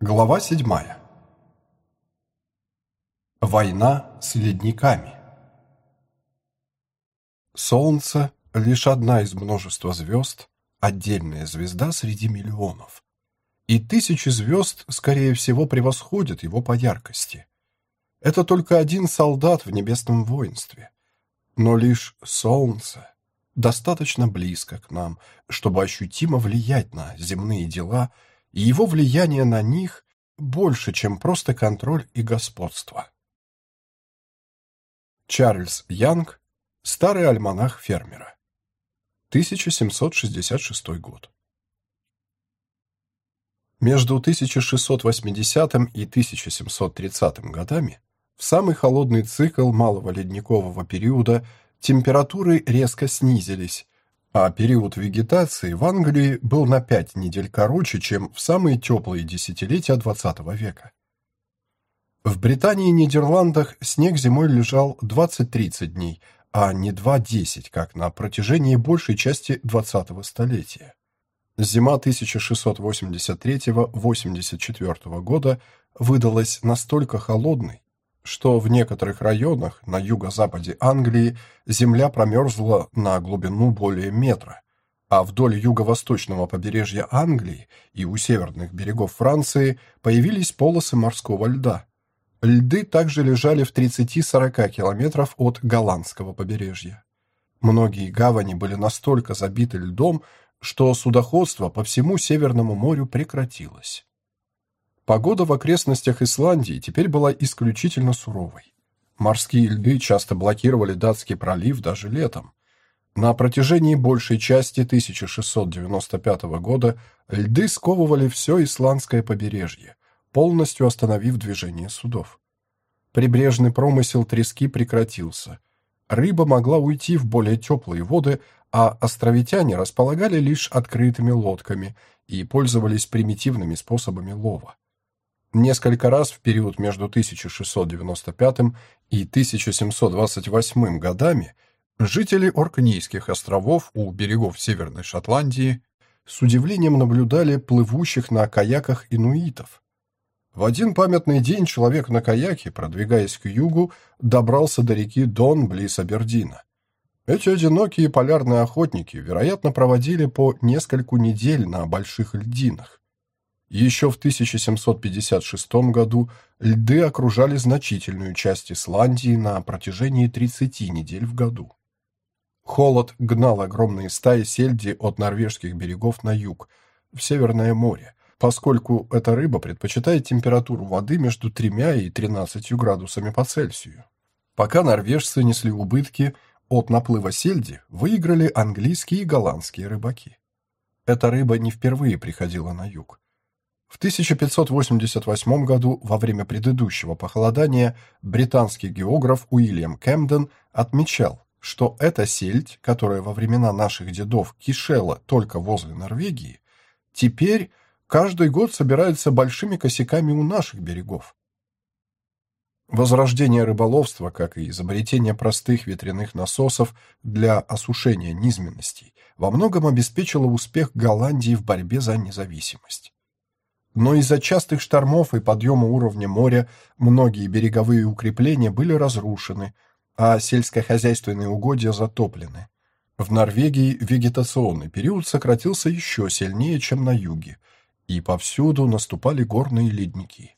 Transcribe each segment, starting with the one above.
Глава седьмая. Война с ледниками. Солнце — лишь одна из множества звезд, отдельная звезда среди миллионов. И тысячи звезд, скорее всего, превосходят его по яркости. Это только один солдат в небесном воинстве. Но лишь солнце достаточно близко к нам, чтобы ощутимо влиять на земные дела — и его влияние на них больше, чем просто контроль и господство. Чарльз Янг, Старый альманах фермера. 1766 год. Между 1680 и 1730 годами, в самый холодный цикл малого ледникового периода, температуры резко снизились, а период вегетации в Англии был на пять недель короче, чем в самые теплые десятилетия XX века. В Британии и Нидерландах снег зимой лежал 20-30 дней, а не 2-10, как на протяжении большей части XX столетия. Зима 1683-84 года выдалась настолько холодной, что в некоторых районах на юго-западе Англии земля промерзла на глубину более метра, а вдоль юго-восточного побережья Англии и у северных берегов Франции появились полосы морского льда. Льды также лежали в 30-40 километров от голландского побережья. Многие гавани были настолько забиты льдом, что судоходство по всему Северному морю прекратилось. Погода в окрестностях Исландии теперь была исключительно суровой. Морские льды часто блокировали датский пролив даже летом. На протяжении большей части 1695 года льды сковывали все исландское побережье, полностью остановив движение судов. Прибрежный промысел трески прекратился. Рыба могла уйти в более теплые воды, а островитяне располагали лишь открытыми лодками и пользовались примитивными способами лова. Несколько раз в период между 1695 и 1728 годами жители Оркнейских островов у берегов Северной Шотландии с удивлением наблюдали плывущих на каяках инуитов. В один памятный день человек на каяке, продвигаясь к югу, добрался до реки Дон близ Абердина. Эти одинокие полярные охотники, вероятно, проводили по нескольку недель на больших льдинах. Еще в 1756 году льды окружали значительную часть Исландии на протяжении 30 недель в году. Холод гнал огромные стаи сельди от норвежских берегов на юг, в Северное море, поскольку эта рыба предпочитает температуру воды между 3 и 13 градусами по Цельсию. Пока норвежцы несли убытки от наплыва сельди, выиграли английские и голландские рыбаки. Эта рыба не впервые приходила на юг. В 1588 году, во время предыдущего похолодания, британский географ Уильям Кэмден отмечал, что эта сельдь, которая во времена наших дедов кишела только возле Норвегии, теперь каждый год собирается большими косяками у наших берегов. Возрождение рыболовства, как и изобретение простых ветряных насосов для осушения низменностей, во многом обеспечило успех Голландии в борьбе за независимость но из-за частых штормов и подъема уровня моря многие береговые укрепления были разрушены, а сельскохозяйственные угодья затоплены. В Норвегии вегетационный период сократился еще сильнее, чем на юге, и повсюду наступали горные ледники.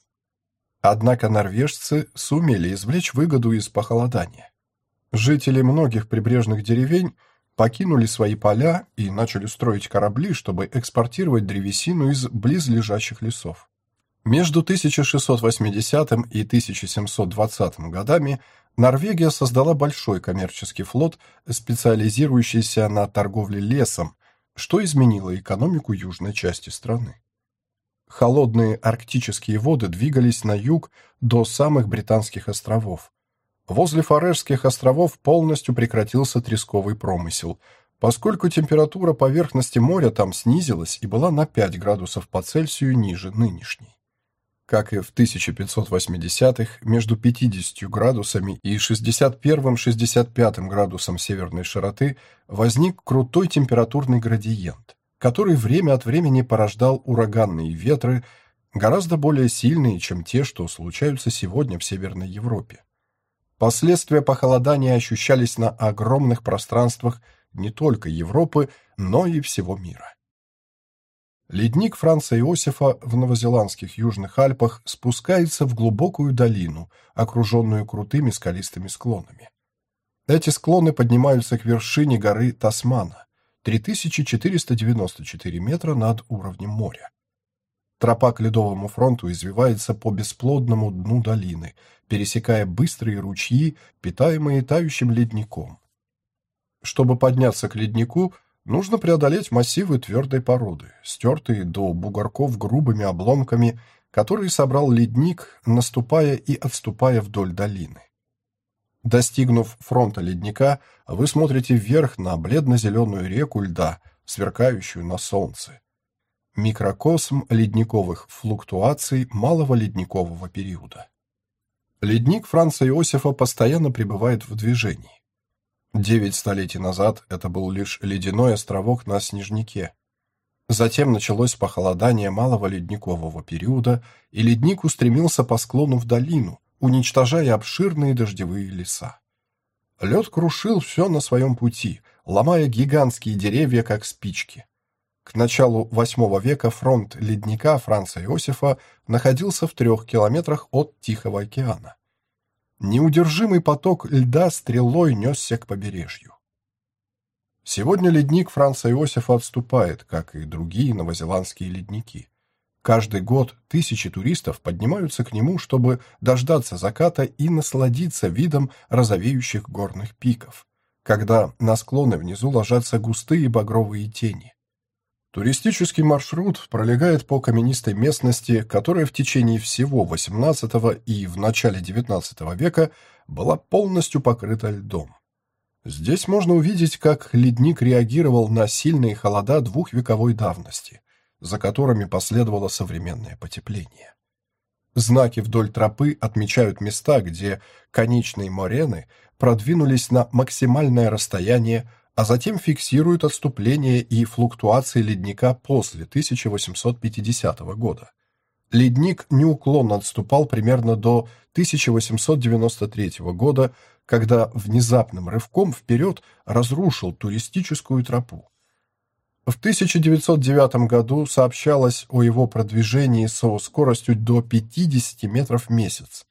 Однако норвежцы сумели извлечь выгоду из похолодания. Жители многих прибрежных деревень покинули свои поля и начали строить корабли, чтобы экспортировать древесину из близлежащих лесов. Между 1680 и 1720 годами Норвегия создала большой коммерческий флот, специализирующийся на торговле лесом, что изменило экономику южной части страны. Холодные арктические воды двигались на юг до самых британских островов, Возле Фарерских островов полностью прекратился тресковый промысел, поскольку температура поверхности моря там снизилась и была на 5 градусов по Цельсию ниже нынешней. Как и в 1580-х, между 50 градусами и 61-65 градусом северной широты возник крутой температурный градиент, который время от времени порождал ураганные ветры, гораздо более сильные, чем те, что случаются сегодня в Северной Европе. Последствия похолодания ощущались на огромных пространствах не только Европы, но и всего мира. Ледник Франца Иосифа в новозеландских Южных Альпах спускается в глубокую долину, окруженную крутыми скалистыми склонами. Эти склоны поднимаются к вершине горы Тасмана, 3494 метра над уровнем моря. Тропа к ледовому фронту извивается по бесплодному дну долины, пересекая быстрые ручьи, питаемые тающим ледником. Чтобы подняться к леднику, нужно преодолеть массивы твердой породы, стертые до бугорков грубыми обломками, которые собрал ледник, наступая и отступая вдоль долины. Достигнув фронта ледника, вы смотрите вверх на бледно-зеленую реку льда, сверкающую на солнце. Микрокосм ледниковых флуктуаций малого ледникового периода. Ледник Франца Иосифа постоянно пребывает в движении. Девять столетий назад это был лишь ледяной островок на Снежнике. Затем началось похолодание малого ледникового периода, и ледник устремился по склону в долину, уничтожая обширные дождевые леса. Лед крушил все на своем пути, ломая гигантские деревья, как спички. К началу VIII века фронт ледника Франца Иосифа находился в трех километрах от Тихого океана. Неудержимый поток льда стрелой несся к побережью. Сегодня ледник Франца Иосифа отступает, как и другие новозеландские ледники. Каждый год тысячи туристов поднимаются к нему, чтобы дождаться заката и насладиться видом розовеющих горных пиков, когда на склоны внизу ложатся густые багровые тени. Туристический маршрут пролегает по каменистой местности, которая в течение всего XVIII и в начале XIX века была полностью покрыта льдом. Здесь можно увидеть, как ледник реагировал на сильные холода двухвековой давности – за которыми последовало современное потепление. Знаки вдоль тропы отмечают места, где конечные морены продвинулись на максимальное расстояние, а затем фиксируют отступление и флуктуации ледника после 1850 года. Ледник неуклонно отступал примерно до 1893 года, когда внезапным рывком вперед разрушил туристическую тропу. В 1909 году сообщалось о его продвижении со скоростью до 50 метров в месяц.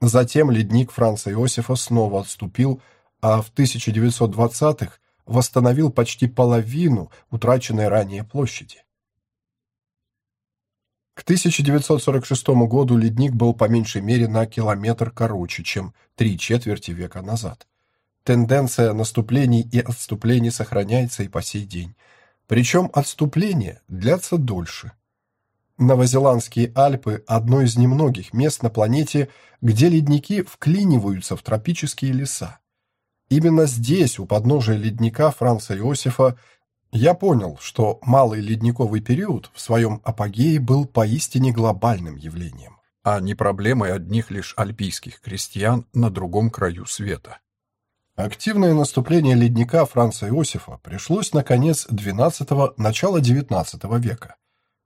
Затем ледник Франца Иосифа снова отступил, а в 1920-х восстановил почти половину утраченной ранее площади. К 1946 году ледник был по меньшей мере на километр короче, чем три четверти века назад. Тенденция наступлений и отступлений сохраняется и по сей день – причем отступления длятся дольше. Новозеландские Альпы – одно из немногих мест на планете, где ледники вклиниваются в тропические леса. Именно здесь, у подножия ледника Франца Иосифа, я понял, что малый ледниковый период в своем апогее был поистине глобальным явлением, а не проблемой одних лишь альпийских крестьян на другом краю света. Активное наступление ледника Франца Иосифа пришлось на конец XII – начало XIX века.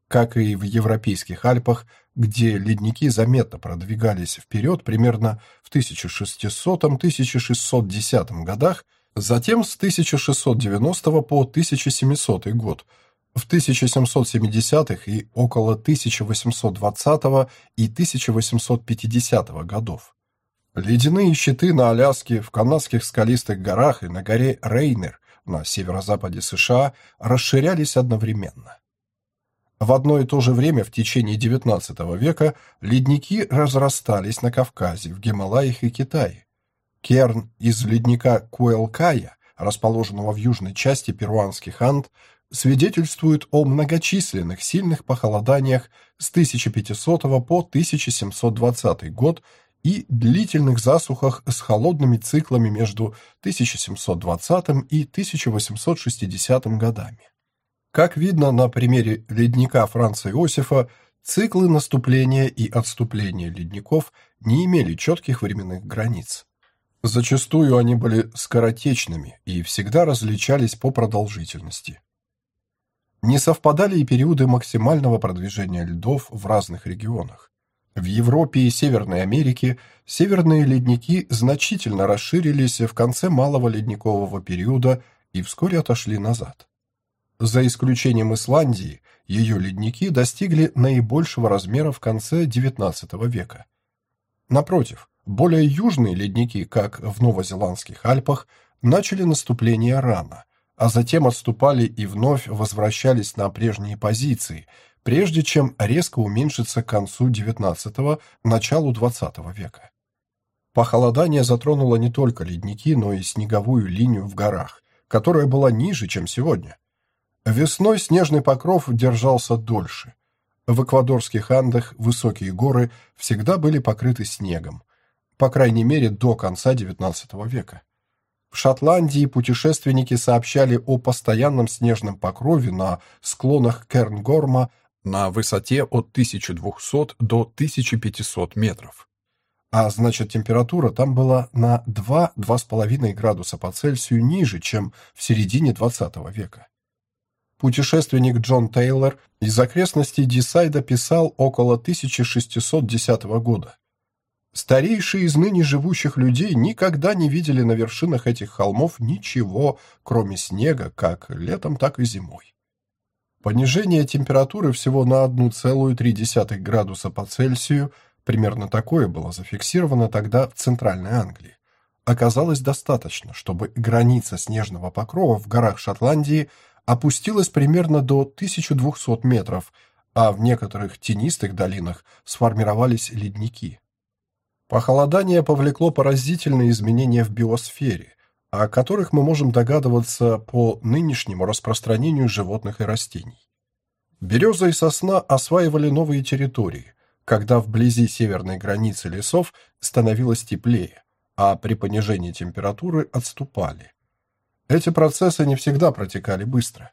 Как и в европейских Альпах, где ледники заметно продвигались вперед примерно в 1600-1610 годах, затем с 1690 по 1700 год, в 1770-х и около 1820 и 1850 годов. Ледяные щиты на Аляске, в канадских скалистых горах и на горе Рейнер на северо-западе США расширялись одновременно. В одно и то же время в течение XIX века ледники разрастались на Кавказе, в Гималаях и Китае. Керн из ледника Куэлкая, расположенного в южной части перуанских Анд, свидетельствует о многочисленных сильных похолоданиях с 1500 по 1720 год и длительных засухах с холодными циклами между 1720 и 1860 годами. Как видно на примере ледника Франца Иосифа, циклы наступления и отступления ледников не имели четких временных границ. Зачастую они были скоротечными и всегда различались по продолжительности. Не совпадали и периоды максимального продвижения льдов в разных регионах. В Европе и Северной Америке северные ледники значительно расширились в конце малого ледникового периода и вскоре отошли назад. За исключением Исландии, ее ледники достигли наибольшего размера в конце XIX века. Напротив, более южные ледники, как в новозеландских Альпах, начали наступление рано, а затем отступали и вновь возвращались на прежние позиции, прежде чем резко уменьшиться к концу XIX – началу XX века. Похолодание затронуло не только ледники, но и снеговую линию в горах, которая была ниже, чем сегодня. Весной снежный покров держался дольше. В эквадорских Андах высокие горы всегда были покрыты снегом, по крайней мере до конца XIX века. В Шотландии путешественники сообщали о постоянном снежном покрове на склонах Кернгорма на высоте от 1200 до 1500 метров. А значит, температура там была на 2-2,5 градуса по Цельсию ниже, чем в середине XX века. Путешественник Джон Тейлор из окрестностей Дисайда писал около 1610 года. Старейшие из ныне живущих людей никогда не видели на вершинах этих холмов ничего, кроме снега, как летом, так и зимой. Понижение температуры всего на 1,3 градуса по Цельсию, примерно такое было зафиксировано тогда в Центральной Англии, оказалось достаточно, чтобы граница снежного покрова в горах Шотландии опустилась примерно до 1200 метров, а в некоторых тенистых долинах сформировались ледники. Похолодание повлекло поразительные изменения в биосфере, о которых мы можем догадываться по нынешнему распространению животных и растений. Береза и сосна осваивали новые территории, когда вблизи северной границы лесов становилось теплее, а при понижении температуры отступали. Эти процессы не всегда протекали быстро.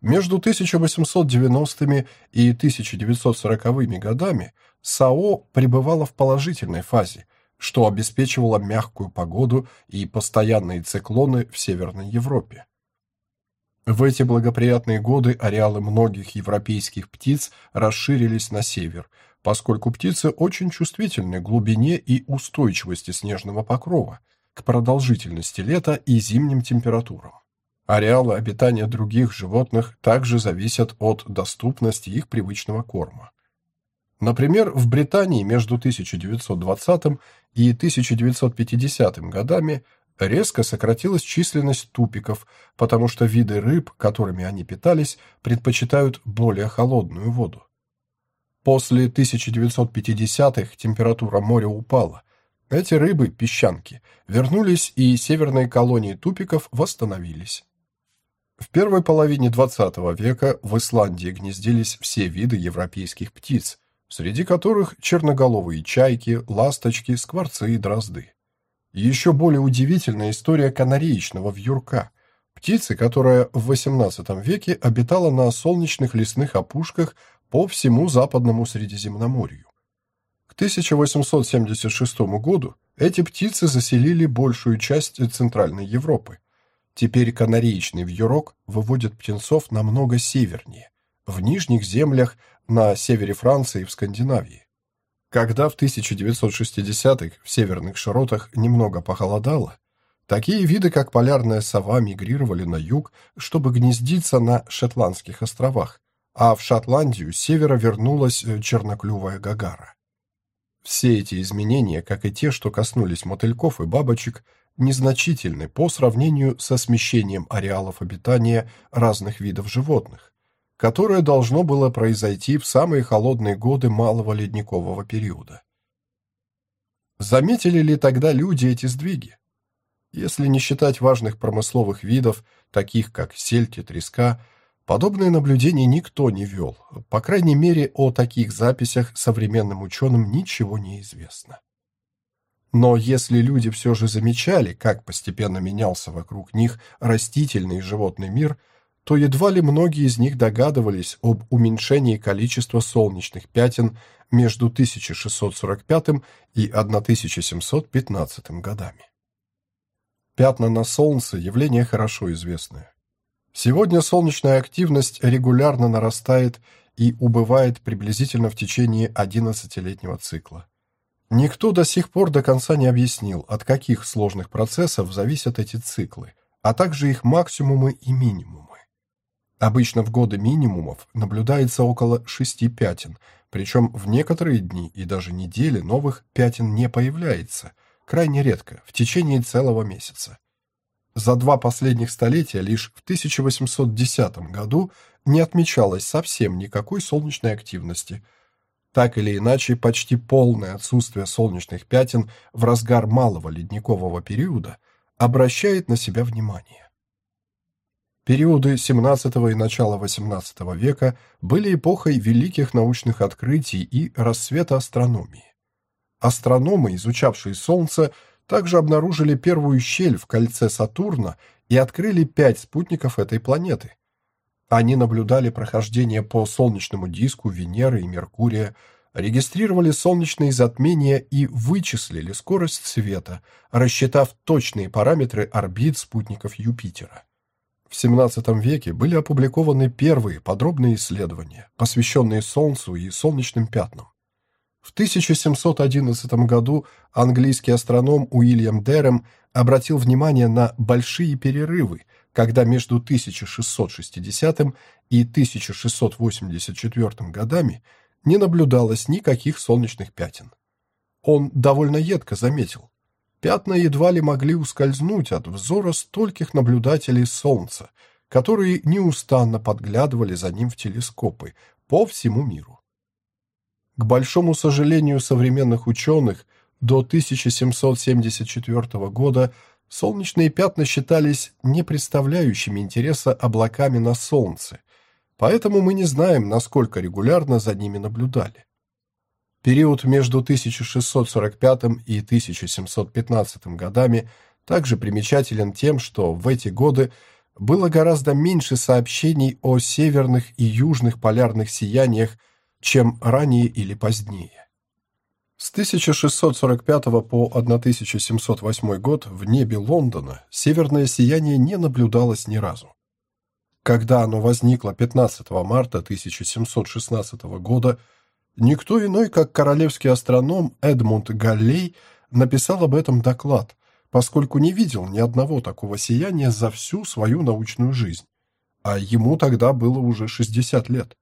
Между 1890-ми и 1940-ми годами САО пребывала в положительной фазе, что обеспечивало мягкую погоду и постоянные циклоны в Северной Европе. В эти благоприятные годы ареалы многих европейских птиц расширились на север, поскольку птицы очень чувствительны к глубине и устойчивости снежного покрова, к продолжительности лета и зимним температурам. Ареалы обитания других животных также зависят от доступности их привычного корма. Например, в Британии между 1920 и 1950 годами резко сократилась численность тупиков, потому что виды рыб, которыми они питались, предпочитают более холодную воду. После 1950-х температура моря упала. Эти рыбы, песчанки, вернулись, и северные колонии тупиков восстановились. В первой половине XX века в Исландии гнездились все виды европейских птиц, среди которых черноголовые чайки, ласточки, скворцы и дрозды. Еще более удивительная история канареечного вьюрка, птицы, которая в XVIII веке обитала на солнечных лесных опушках по всему западному Средиземноморью. К 1876 году эти птицы заселили большую часть Центральной Европы. Теперь канареечный вьюрок выводит птенцов намного севернее, в нижних землях на севере Франции и в Скандинавии. Когда в 1960-х в северных широтах немного похолодало, такие виды, как полярная сова, мигрировали на юг, чтобы гнездиться на Шотландских островах, а в Шотландию с севера вернулась э, черноклювая гагара. Все эти изменения, как и те, что коснулись мотыльков и бабочек, незначительны по сравнению со смещением ареалов обитания разных видов животных, которое должно было произойти в самые холодные годы малого ледникового периода. Заметили ли тогда люди эти сдвиги? Если не считать важных промысловых видов, таких как сельдь и треска, подобные наблюдения никто не вел. По крайней мере, о таких записях современным ученым ничего не известно. Но если люди все же замечали, как постепенно менялся вокруг них растительный и животный мир, то едва ли многие из них догадывались об уменьшении количества солнечных пятен между 1645 и 1715 годами. Пятна на солнце – явление хорошо известное. Сегодня солнечная активность регулярно нарастает и убывает приблизительно в течение 11-летнего цикла. Никто до сих пор до конца не объяснил, от каких сложных процессов зависят эти циклы, а также их максимумы и минимумы. Обычно в годы минимумов наблюдается около шести пятен, причем в некоторые дни и даже недели новых пятен не появляется, крайне редко, в течение целого месяца. За два последних столетия лишь в 1810 году не отмечалось совсем никакой солнечной активности. Так или иначе, почти полное отсутствие солнечных пятен в разгар малого ледникового периода обращает на себя внимание. Периоды XVII и начала XVIII века были эпохой великих научных открытий и расцвета астрономии. Астрономы, изучавшие Солнце, также обнаружили первую щель в кольце Сатурна и открыли пять спутников этой планеты. Они наблюдали прохождение по солнечному диску Венеры и Меркурия, регистрировали солнечные затмения и вычислили скорость света, рассчитав точные параметры орбит спутников Юпитера. В XVII веке были опубликованы первые подробные исследования, посвященные Солнцу и солнечным пятнам. В 1711 году английский астроном Уильям Дерем обратил внимание на большие перерывы, когда между 1660 и 1684 годами не наблюдалось никаких солнечных пятен. Он довольно едко заметил, пятна едва ли могли ускользнуть от взора стольких наблюдателей Солнца, которые неустанно подглядывали за ним в телескопы по всему миру. К большому сожалению современных ученых, до 1774 года солнечные пятна считались не представляющими интереса облаками на Солнце, поэтому мы не знаем, насколько регулярно за ними наблюдали. Период между 1645 и 1715 годами также примечателен тем, что в эти годы было гораздо меньше сообщений о северных и южных полярных сияниях, чем ранее или позднее. С 1645 по 1708 год в небе Лондона северное сияние не наблюдалось ни разу. Когда оно возникло 15 марта 1716 года, Никто иной, как королевский астроном Эдмунд Галлей, написал об этом доклад, поскольку не видел ни одного такого сияния за всю свою научную жизнь. А ему тогда было уже 60 лет.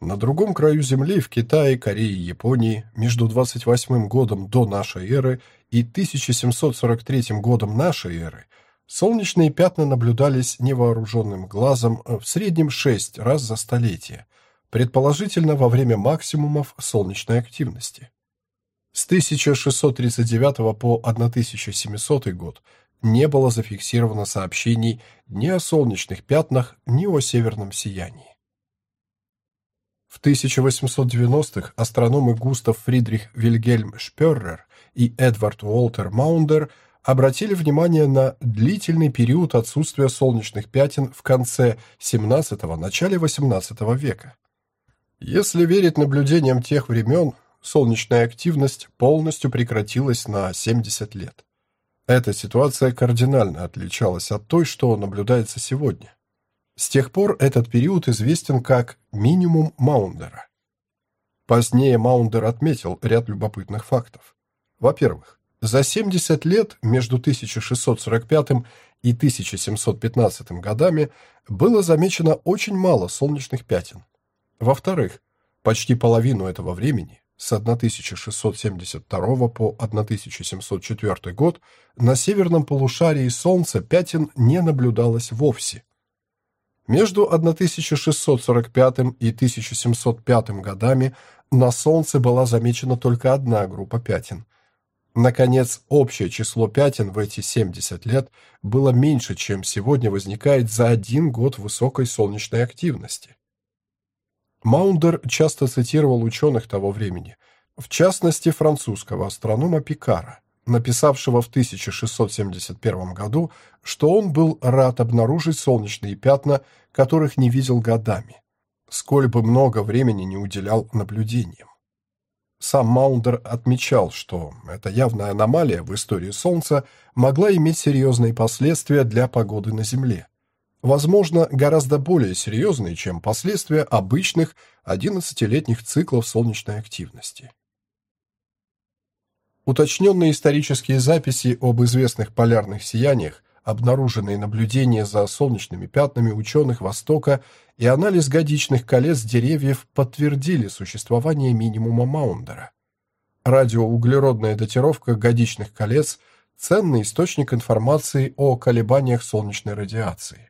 На другом краю Земли, в Китае, Корее и Японии, между 28 годом до нашей эры и 1743 годом нашей эры, солнечные пятна наблюдались невооруженным глазом в среднем 6 раз за столетие – предположительно во время максимумов солнечной активности. С 1639 по 1700 год не было зафиксировано сообщений ни о солнечных пятнах, ни о северном сиянии. В 1890-х астрономы Густав Фридрих Вильгельм Шперрер и Эдвард Уолтер Маундер обратили внимание на длительный период отсутствия солнечных пятен в конце XVII – начале XVIII века. Если верить наблюдениям тех времен, солнечная активность полностью прекратилась на 70 лет. Эта ситуация кардинально отличалась от той, что наблюдается сегодня. С тех пор этот период известен как минимум Маундера. Позднее Маундер отметил ряд любопытных фактов. Во-первых, за 70 лет между 1645 и 1715 годами было замечено очень мало солнечных пятен. Во-вторых, почти половину этого времени, с 1672 по 1704 год, на северном полушарии Солнца пятен не наблюдалось вовсе. Между 1645 и 1705 годами на Солнце была замечена только одна группа пятен. Наконец, общее число пятен в эти 70 лет было меньше, чем сегодня возникает за один год высокой солнечной активности. Маундер часто цитировал ученых того времени, в частности французского астронома Пикара, написавшего в 1671 году, что он был рад обнаружить солнечные пятна, которых не видел годами, сколь бы много времени не уделял наблюдениям. Сам Маундер отмечал, что эта явная аномалия в истории Солнца могла иметь серьезные последствия для погоды на Земле. возможно, гораздо более серьезные, чем последствия обычных 11-летних циклов солнечной активности. Уточненные исторические записи об известных полярных сияниях, обнаруженные наблюдения за солнечными пятнами ученых Востока и анализ годичных колец деревьев подтвердили существование минимума Маундера. Радиоуглеродная датировка годичных колец – ценный источник информации о колебаниях солнечной радиации.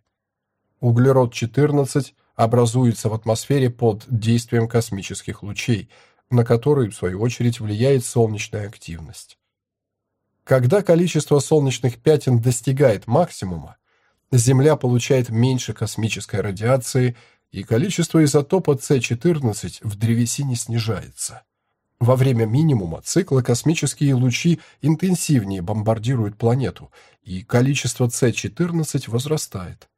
Углерод-14 образуется в атмосфере под действием космических лучей, на которые, в свою очередь, влияет солнечная активность. Когда количество солнечных пятен достигает максимума, Земля получает меньше космической радиации, и количество изотопа С14 в древесине снижается. Во время минимума цикла космические лучи интенсивнее бомбардируют планету, и количество С14 возрастает.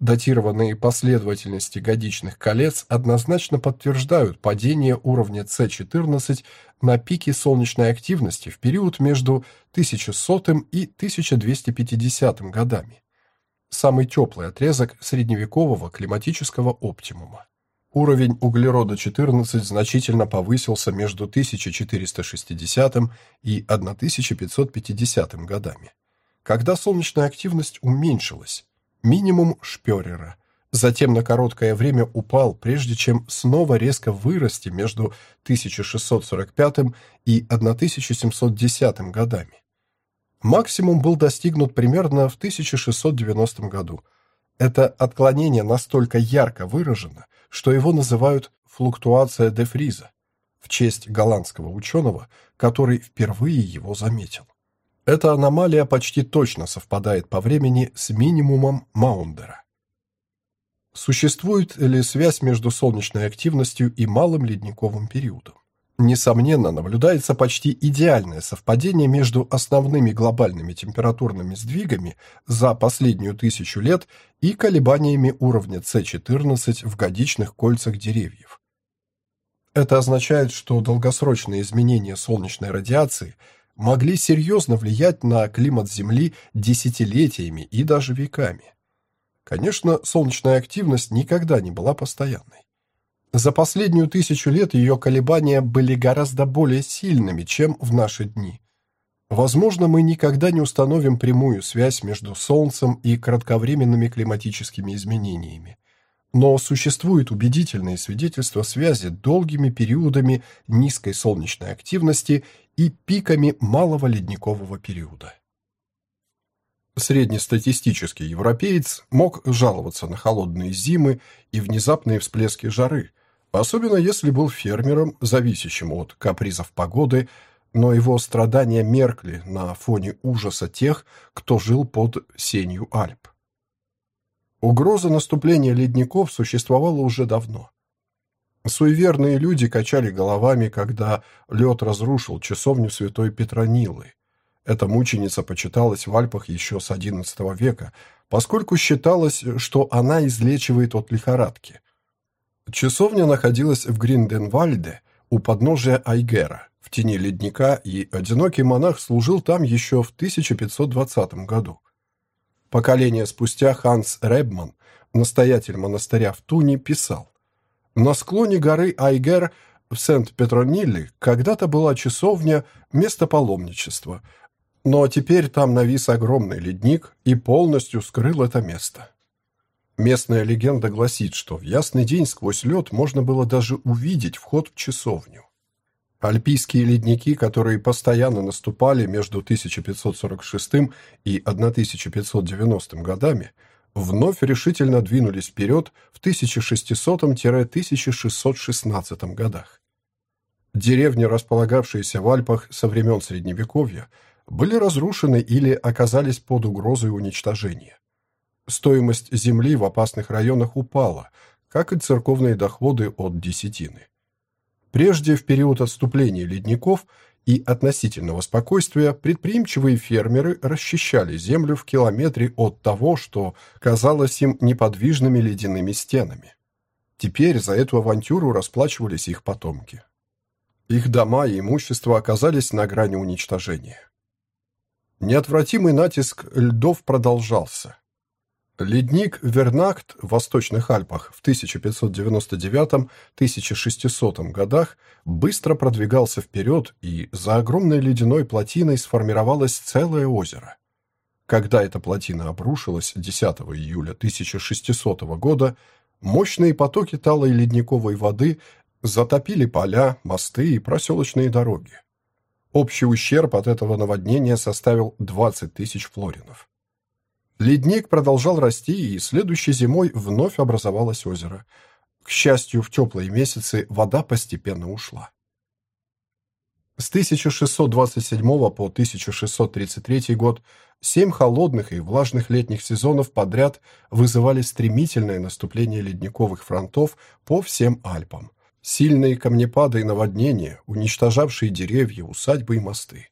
Датированные последовательности годичных колец однозначно подтверждают падение уровня С14 на пике солнечной активности в период между 1100 и 1250 годами. Самый теплый отрезок средневекового климатического оптимума. Уровень углерода-14 значительно повысился между 1460 и 1550 годами, когда солнечная активность уменьшилась, минимум Шпёрера. Затем на короткое время упал, прежде чем снова резко вырасти между 1645 и 1710 годами. Максимум был достигнут примерно в 1690 году. Это отклонение настолько ярко выражено, что его называют флуктуация де Фриза в честь голландского ученого, который впервые его заметил. Эта аномалия почти точно совпадает по времени с минимумом Маундера. Существует ли связь между солнечной активностью и малым ледниковым периодом? Несомненно, наблюдается почти идеальное совпадение между основными глобальными температурными сдвигами за последнюю тысячу лет и колебаниями уровня С14 в годичных кольцах деревьев. Это означает, что долгосрочные изменения солнечной радиации – могли серьезно влиять на климат Земли десятилетиями и даже веками. Конечно, солнечная активность никогда не была постоянной. За последнюю тысячу лет ее колебания были гораздо более сильными, чем в наши дни. Возможно, мы никогда не установим прямую связь между Солнцем и кратковременными климатическими изменениями. Но существует убедительные свидетельства связи долгими периодами низкой солнечной активности и пиками малого ледникового периода. Среднестатистический европеец мог жаловаться на холодные зимы и внезапные всплески жары, особенно если был фермером, зависящим от капризов погоды, но его страдания меркли на фоне ужаса тех, кто жил под сенью Альп. Угроза наступления ледников существовала уже давно. Суеверные люди качали головами, когда лед разрушил часовню святой Петронилы. Эта мученица почиталась в Альпах еще с XI века, поскольку считалось, что она излечивает от лихорадки. Часовня находилась в Гринденвальде у подножия Айгера, в тени ледника, и одинокий монах служил там еще в 1520 году. Поколение спустя Ханс Ребман, настоятель монастыря в Туне, писал на склоне горы Айгер в Сент-Петронилле когда-то была часовня, место паломничества, но теперь там навис огромный ледник и полностью скрыл это место. Местная легенда гласит, что в ясный день сквозь лед можно было даже увидеть вход в часовню. Альпийские ледники, которые постоянно наступали между 1546 и 1590 годами, вновь решительно двинулись вперед в 1600-1616 годах. Деревни, располагавшиеся в Альпах со времен Средневековья, были разрушены или оказались под угрозой уничтожения. Стоимость земли в опасных районах упала, как и церковные доходы от десятины. Прежде, в период отступления ледников, и относительного спокойствия предприимчивые фермеры расчищали землю в километре от того, что казалось им неподвижными ледяными стенами. Теперь за эту авантюру расплачивались их потомки. Их дома и имущество оказались на грани уничтожения. Неотвратимый натиск льдов продолжался. Ледник Вернакт в Восточных Альпах в 1599-1600 годах быстро продвигался вперед, и за огромной ледяной плотиной сформировалось целое озеро. Когда эта плотина обрушилась 10 июля 1600 года, мощные потоки талой ледниковой воды затопили поля, мосты и проселочные дороги. Общий ущерб от этого наводнения составил 20 тысяч флоринов. Ледник продолжал расти, и следующей зимой вновь образовалось озеро. К счастью, в теплые месяцы вода постепенно ушла. С 1627 по 1633 год семь холодных и влажных летних сезонов подряд вызывали стремительное наступление ледниковых фронтов по всем Альпам. Сильные камнепады и наводнения, уничтожавшие деревья, усадьбы и мосты.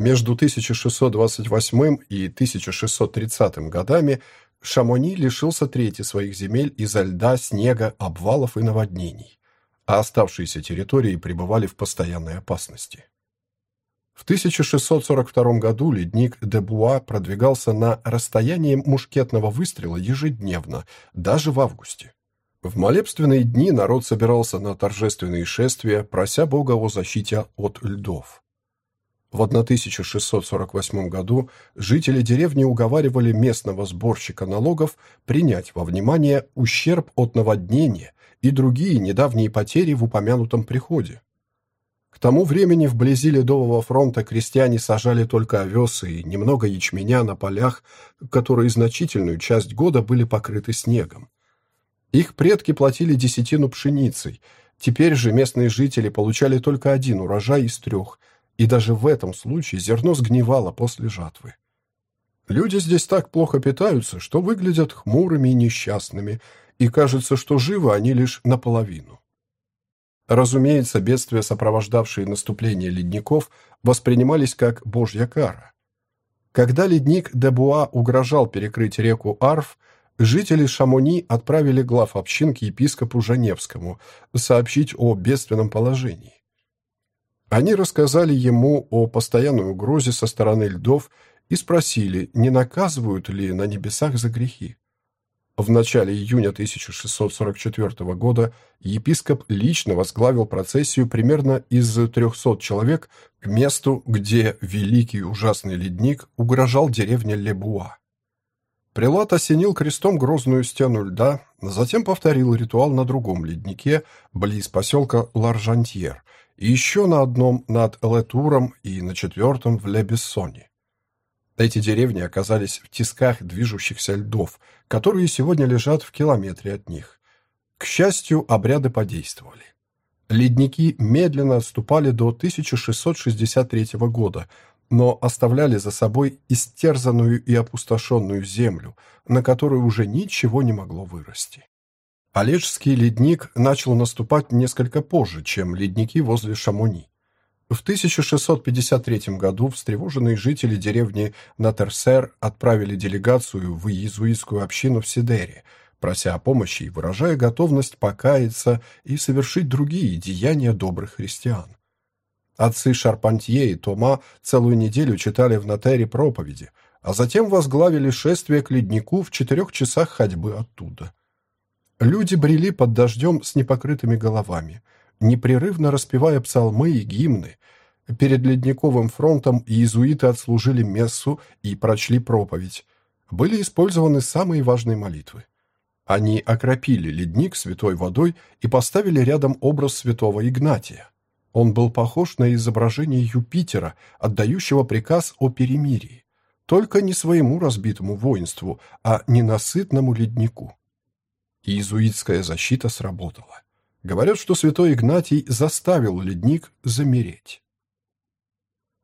Между 1628 и 1630 годами Шамони лишился трети своих земель из-за льда, снега, обвалов и наводнений, а оставшиеся территории пребывали в постоянной опасности. В 1642 году ледник Дебуа продвигался на расстоянии мушкетного выстрела ежедневно, даже в августе. В молебственные дни народ собирался на торжественные шествия, прося Бога о защите от льдов. В 1648 году жители деревни уговаривали местного сборщика налогов принять во внимание ущерб от наводнения и другие недавние потери в упомянутом приходе. К тому времени вблизи Ледового фронта крестьяне сажали только овес и немного ячменя на полях, которые значительную часть года были покрыты снегом. Их предки платили десятину пшеницей, теперь же местные жители получали только один урожай из трех – и даже в этом случае зерно сгнивало после жатвы. Люди здесь так плохо питаются, что выглядят хмурыми и несчастными, и кажется, что живы они лишь наполовину. Разумеется, бедствия, сопровождавшие наступление ледников, воспринимались как божья кара. Когда ледник Дебуа угрожал перекрыть реку Арф, жители Шамони отправили глав общин к епископу Женевскому сообщить о бедственном положении. Они рассказали ему о постоянной угрозе со стороны льдов и спросили, не наказывают ли на небесах за грехи. В начале июня 1644 года епископ лично возглавил процессию примерно из 300 человек к месту, где великий ужасный ледник угрожал деревне Лебуа. Прилат осенил крестом грозную стену льда, затем повторил ритуал на другом леднике, близ поселка Ларжантьер, еще на одном над Летуром и на четвертом в Лебессоне. Эти деревни оказались в тисках движущихся льдов, которые сегодня лежат в километре от них. К счастью, обряды подействовали. Ледники медленно отступали до 1663 года, но оставляли за собой истерзанную и опустошенную землю, на которой уже ничего не могло вырасти. Олежский ледник начал наступать несколько позже, чем ледники возле Шамони. В 1653 году встревоженные жители деревни Натерсер отправили делегацию в иезуитскую общину в Сидере, прося о помощи и выражая готовность покаяться и совершить другие деяния добрых христиан. Отцы Шарпантье и Тома целую неделю читали в Натере проповеди, а затем возглавили шествие к леднику в четырех часах ходьбы оттуда. Люди брели под дождем с непокрытыми головами, непрерывно распевая псалмы и гимны. Перед ледниковым фронтом иезуиты отслужили мессу и прочли проповедь. Были использованы самые важные молитвы. Они окропили ледник святой водой и поставили рядом образ святого Игнатия. Он был похож на изображение Юпитера, отдающего приказ о перемирии, только не своему разбитому воинству, а ненасытному леднику. Иезуитская защита сработала. Говорят, что святой Игнатий заставил ледник замереть.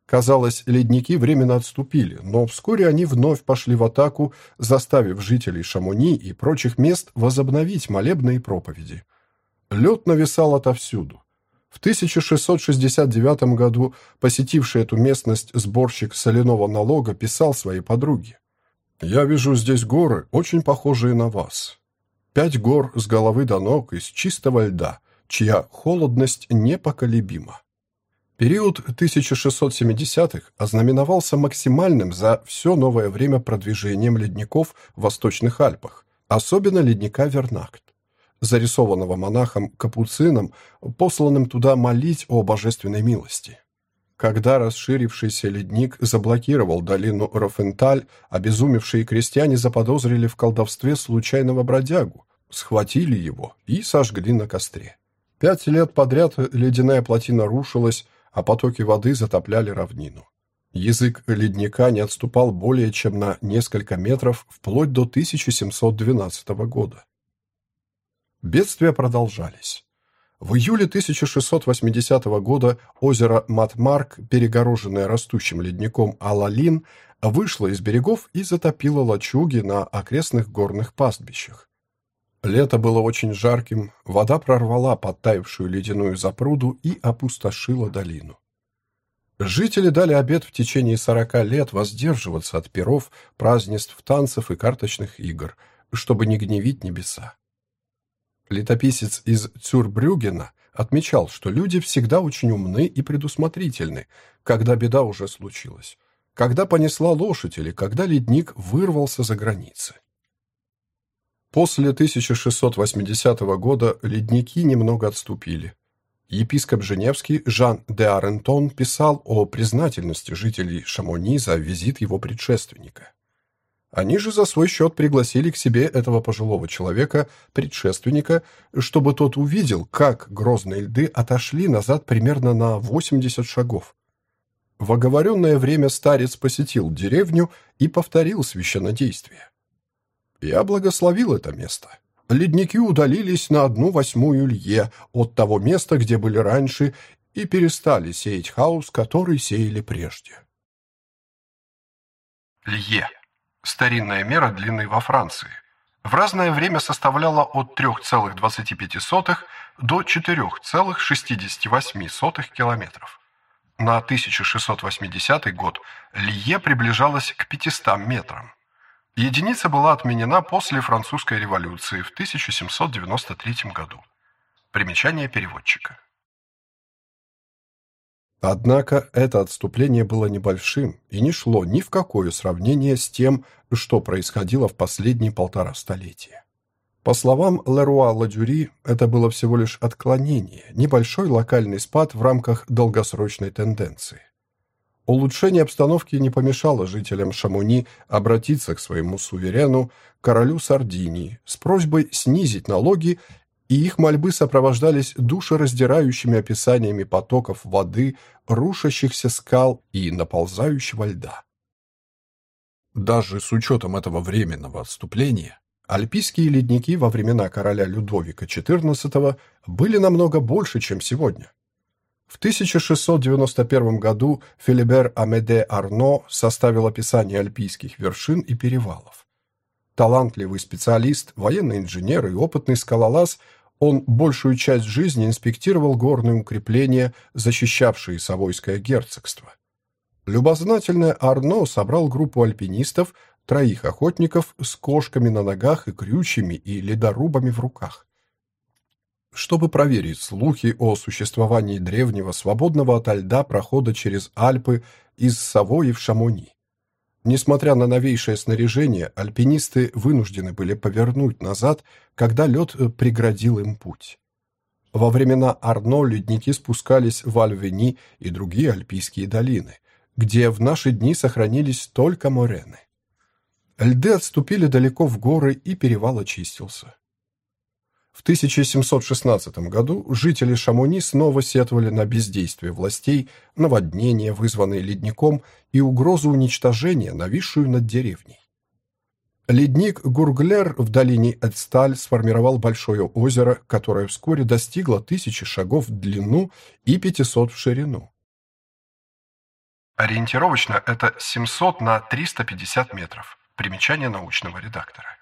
Казалось, ледники временно отступили, но вскоре они вновь пошли в атаку, заставив жителей Шамони и прочих мест возобновить молебные проповеди. Лед нависал отовсюду. В 1669 году посетивший эту местность сборщик соляного налога писал своей подруге. «Я вижу здесь горы, очень похожие на вас. Пять гор с головы до ног из чистого льда, чья холодность непоколебима. Период 1670-х ознаменовался максимальным за все новое время продвижением ледников в Восточных Альпах, особенно ледника Вернакт, зарисованного монахом-капуцином, посланным туда молить о божественной милости. Когда расширившийся ледник заблокировал долину Рофенталь, обезумевшие крестьяне заподозрили в колдовстве случайного бродягу, схватили его и сожгли на костре. Пять лет подряд ледяная плотина рушилась, а потоки воды затопляли равнину. Язык ледника не отступал более чем на несколько метров вплоть до 1712 года. Бедствия продолжались. В июле 1680 года озеро Матмарк, перегороженное растущим ледником Алалин, вышло из берегов и затопило лачуги на окрестных горных пастбищах. Лето было очень жарким, вода прорвала подтаявшую ледяную запруду и опустошила долину. Жители дали обет в течение сорока лет воздерживаться от перов, празднеств, танцев и карточных игр, чтобы не гневить небеса. Летописец из Цюрбрюгена отмечал, что люди всегда очень умны и предусмотрительны, когда беда уже случилась, когда понесла лошадь или когда ледник вырвался за границы. После 1680 года ледники немного отступили. Епископ Женевский Жан де Арентон писал о признательности жителей Шамони за визит его предшественника. Они же за свой счет пригласили к себе этого пожилого человека, предшественника, чтобы тот увидел, как грозные льды отошли назад примерно на 80 шагов. В оговоренное время старец посетил деревню и повторил священнодействие. Я благословил это место. Ледники удалились на одну восьмую лье от того места, где были раньше, и перестали сеять хаос, который сеяли прежде. Лье. Старинная мера длины во Франции. В разное время составляла от 3,25 до 4,68 километров. На 1680 год Лье приближалась к 500 метрам. Единица была отменена после французской революции в 1793 году. Примечание переводчика. Однако это отступление было небольшим и не шло ни в какое сравнение с тем, что происходило в последние полтора столетия. По словам Леруа Ладюри, это было всего лишь отклонение, небольшой локальный спад в рамках долгосрочной тенденции. Улучшение обстановки не помешало жителям Шамони обратиться к своему суверену, королю Сардинии, с просьбой снизить налоги, и их мольбы сопровождались душераздирающими описаниями потоков воды, рушащихся скал и наползающего льда. Даже с учетом этого временного отступления, альпийские ледники во времена короля Людовика XIV были намного больше, чем сегодня. В 1691 году Филибер Амеде Арно составил описание альпийских вершин и перевалов. Талантливый специалист, военный инженер и опытный скалолаз, он большую часть жизни инспектировал горные укрепления, защищавшие Савойское герцогство. Любознательный Арно собрал группу альпинистов, троих охотников с кошками на ногах и крючьями и ледорубами в руках чтобы проверить слухи о существовании древнего свободного ото льда прохода через Альпы из Савои в Шамони. Несмотря на новейшее снаряжение, альпинисты вынуждены были повернуть назад, когда лед э, преградил им путь. Во времена Арно ледники спускались в Альвени и другие альпийские долины, где в наши дни сохранились только морены. Льды отступили далеко в горы, и перевал очистился. В 1716 году жители Шамони снова сетовали на бездействие властей, наводнение, вызванное ледником, и угрозу уничтожения, нависшую над деревней. Ледник Гурглер в долине Эдсталь сформировал большое озеро, которое вскоре достигло тысячи шагов в длину и 500 в ширину. Ориентировочно это 700 на 350 метров. Примечание научного редактора.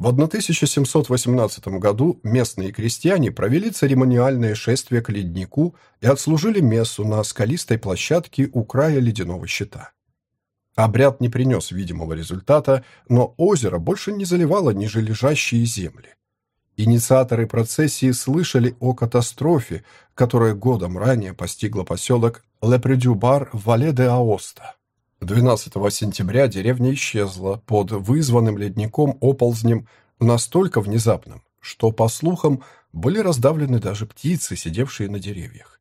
В 1718 году местные крестьяне провели церемониальное шествие к леднику и отслужили мессу на скалистой площадке у края ледяного щита. Обряд не принес видимого результата, но озеро больше не заливало ниже лежащие земли. Инициаторы процессии слышали о катастрофе, которая годом ранее постигла поселок Лепредюбар в Вале-де-Аоста. 12 сентября деревня исчезла под вызванным ледником оползнем настолько внезапным, что, по слухам, были раздавлены даже птицы, сидевшие на деревьях.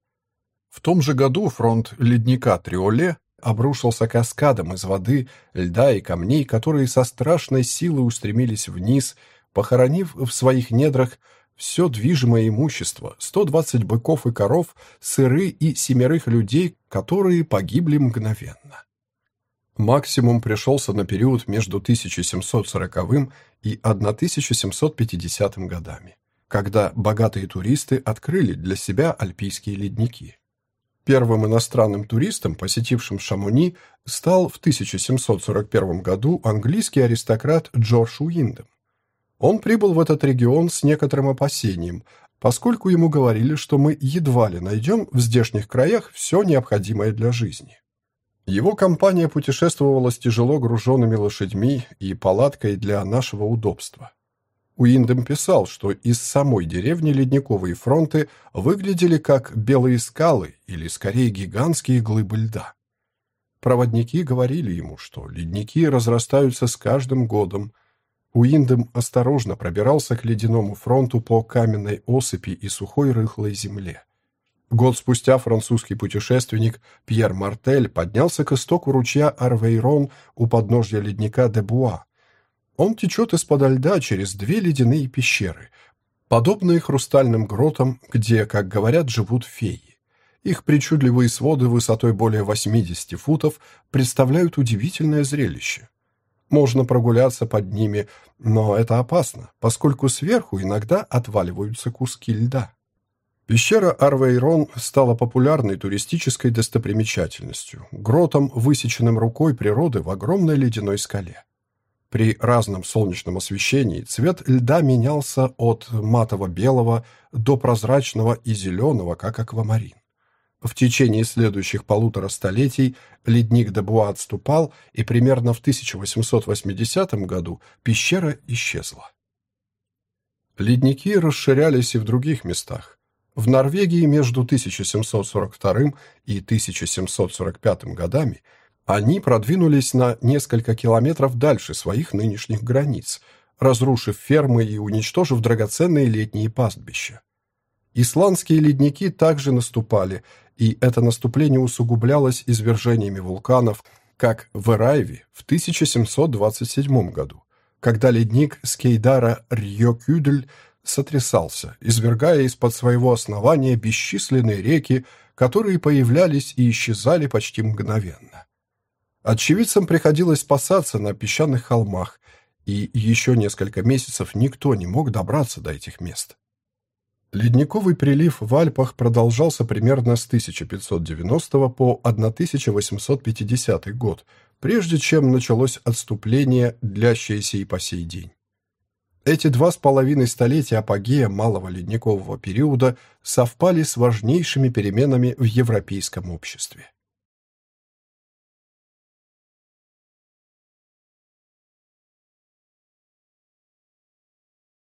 В том же году фронт ледника Триоле обрушился каскадом из воды, льда и камней, которые со страшной силой устремились вниз, похоронив в своих недрах все движимое имущество, 120 быков и коров, сыры и семерых людей, которые погибли мгновенно. Максимум пришелся на период между 1740 и 1750 годами, когда богатые туристы открыли для себя альпийские ледники. Первым иностранным туристом, посетившим Шамони, стал в 1741 году английский аристократ Джордж Уиндем. Он прибыл в этот регион с некоторым опасением, поскольку ему говорили, что мы едва ли найдем в здешних краях все необходимое для жизни. Его компания путешествовала с тяжело груженными лошадьми и палаткой для нашего удобства. Уиндем писал, что из самой деревни ледниковые фронты выглядели как белые скалы или, скорее, гигантские глыбы льда. Проводники говорили ему, что ледники разрастаются с каждым годом, Уиндем осторожно пробирался к ледяному фронту по каменной осыпи и сухой рыхлой земле. Год спустя французский путешественник Пьер Мартель поднялся к истоку ручья Арвейрон у подножья ледника Дебуа. Он течет из-под льда через две ледяные пещеры, подобные хрустальным гротам, где, как говорят, живут феи. Их причудливые своды высотой более 80 футов представляют удивительное зрелище. Можно прогуляться под ними, но это опасно, поскольку сверху иногда отваливаются куски льда. Пещера Арвейрон стала популярной туристической достопримечательностью, гротом, высеченным рукой природы в огромной ледяной скале. При разном солнечном освещении цвет льда менялся от матово-белого до прозрачного и зеленого, как аквамарин. В течение следующих полутора столетий ледник Дебуа отступал, и примерно в 1880 году пещера исчезла. Ледники расширялись и в других местах. В Норвегии между 1742 и 1745 годами они продвинулись на несколько километров дальше своих нынешних границ, разрушив фермы и уничтожив драгоценные летние пастбища. Исландские ледники также наступали, и это наступление усугублялось извержениями вулканов, как в Эрайве в 1727 году, когда ледник Скейдара Рьёкюдль сотрясался, извергая из-под своего основания бесчисленные реки, которые появлялись и исчезали почти мгновенно. Очевидцам приходилось спасаться на песчаных холмах, и еще несколько месяцев никто не мог добраться до этих мест. Ледниковый прилив в Альпах продолжался примерно с 1590 по 1850 год, прежде чем началось отступление, длящееся и по сей день. Эти два с половиной столетия апогея малого ледникового периода совпали с важнейшими переменами в европейском обществе.